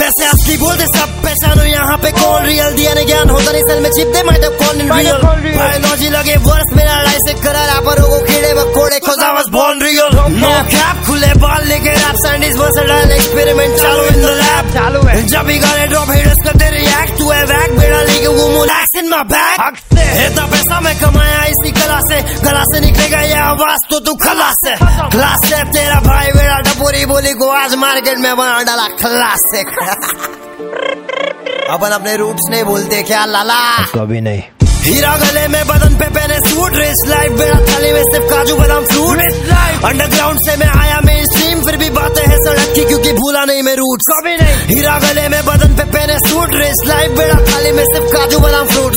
वैसे असली बोलते सब पहचानो यहाँ पे कौन रियल दिया ने ज्ञान होता नहीं सल में छिप दे मैडम कौन रियल बायोलॉजी लगे वर्ष मेरा लड़ाई से करा रैपर को कीड़े I was born real. No cap खुले बाल लेके रैप सैंडीज वर्सेटाइल एक्सपेरिमेंट चालू इन द लैब चालू है. जब भी गाने ड्रॉप हिटर्स करते रिएक्ट तू है वैक बेड़ा लेके वो मुलाक्स इन माय बैग इतना पैसा मैं से निकलेगा ये आवाज़ तो तू खलास है। क्लास से तेरा भाई बेड़ा डपोरी बोली को आज मार्केट में बना डाला खलास से अपन अपने रूट्स नहीं बोलते क्या लाला? कभी नहीं। हीरा गले में बदन पे पहने सूट रेस लाइफ बेड़ा थाली में सिर्फ़ काजू बादाम फ्रूट। अंडरग्राउंड से मैं आया मेन स्ट्रीम फिर भी बातें हैं सड़क की क्योंकि भूला नहीं मैं रूट कभी नहीं। हीरा गले में बदन पे पहने सूट रेस लाइफ बेड़ा थाली में सिर्फ़ काजू बादाम फ्रूट।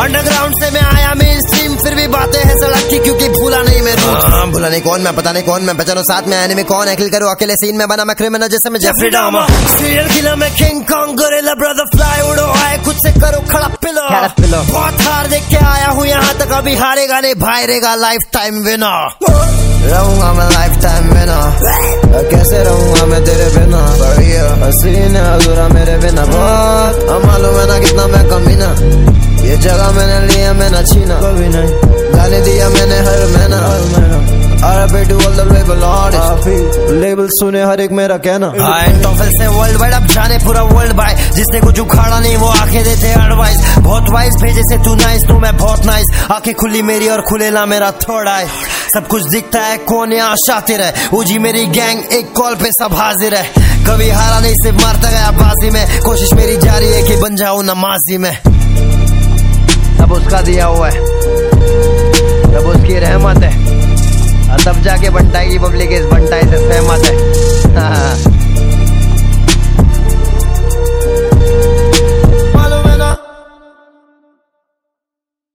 अंडरग्राउंड से मैं आया मेन स्ट्रीम फिर भी बातें हैं की क्योंकि भूला नहीं मैं रूट हाँ, भूला नहीं कौन मैं पता नहीं कौन मैं पहचानो साथ में आने में कौन है? करो अकेले सीन में बना मैं क्रिमिनल जैसे मैं जेफरी डामा सीरियल किलर में King Kong gorilla brother fly उड़ो आए खुद से करो खड़ा पिलो खड़ा pillow। बहुत हार देख के आया हूँ यहाँ तक अभी हारेगा नहीं भाई रहेगा लाइफ टाइम विनर रहूँगा मैं लाइफ टाइम बिना कैसे रहूँगा मैं तेरे बिना? हसीन है अधूरा मेरे बिना। बहुत। मालूम है ना कितना मैं कमीना। ये जगह मैंने लिया मैंने छीना। कभी नहीं। All the लेबल सुने हर एक मेरा कहना। टॉफल से वर्ल्ड वाइड अब जाने पूरा वर्ल्ड बाय जिसने कुछ उखाड़ा नहीं वो आँखें देते एडवाइस बहुत वाइज भेजे से तू नाइस तो मैं बहुत नाइस आँखें खुली मेरी और खुलेला मेरा थर्ड आई सब कुछ दिखता है कौन यहाँ शातिर है? उजी मेरी गैंग एक कॉल पे सब हाजिर है। कभी हारा नहीं सिर्फ़ मारता गया बाजी में। कोशिश मेरी जारी है कि बन जाऊँ नमाजी में। अब उसका दिया हुआ है। सब बढ़ता है पब्लिक इस